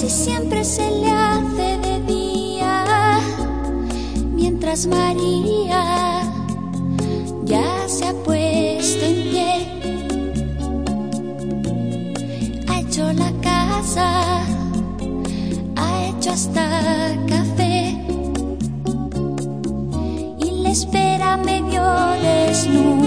casi siempre se le hace de día, mientras María ya se ha puesto en pie, ha hecho la casa, ha hecho hasta café y le espera medio desnudo.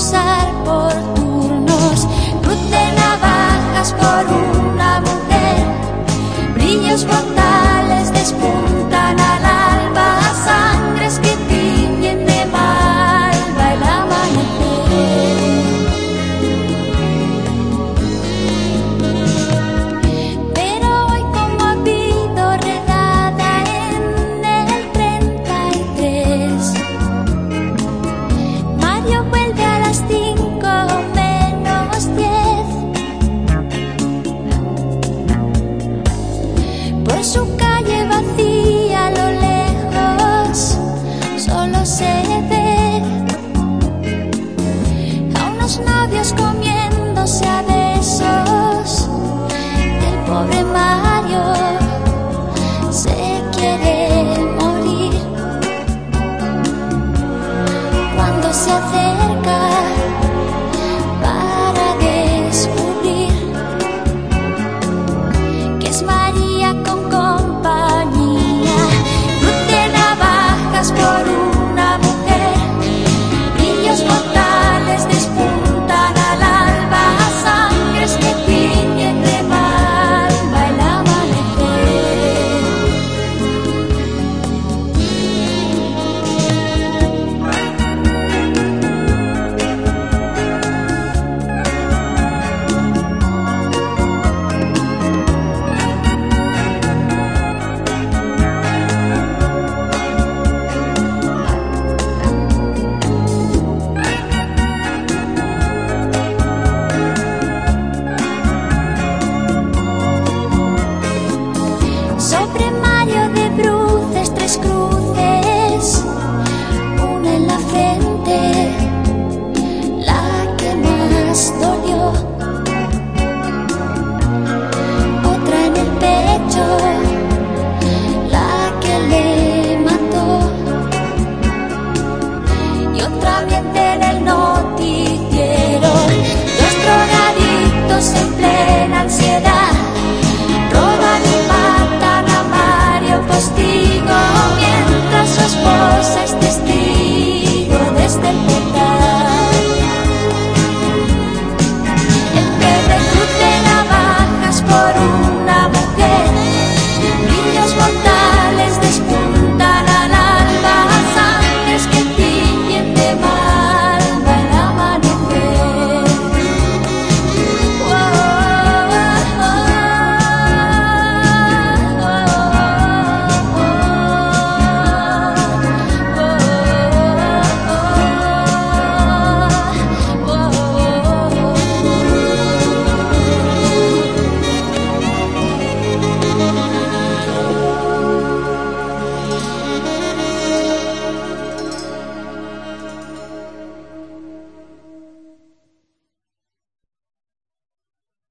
usar por turnos, cruz de navajas por un hacer. contra bien tener.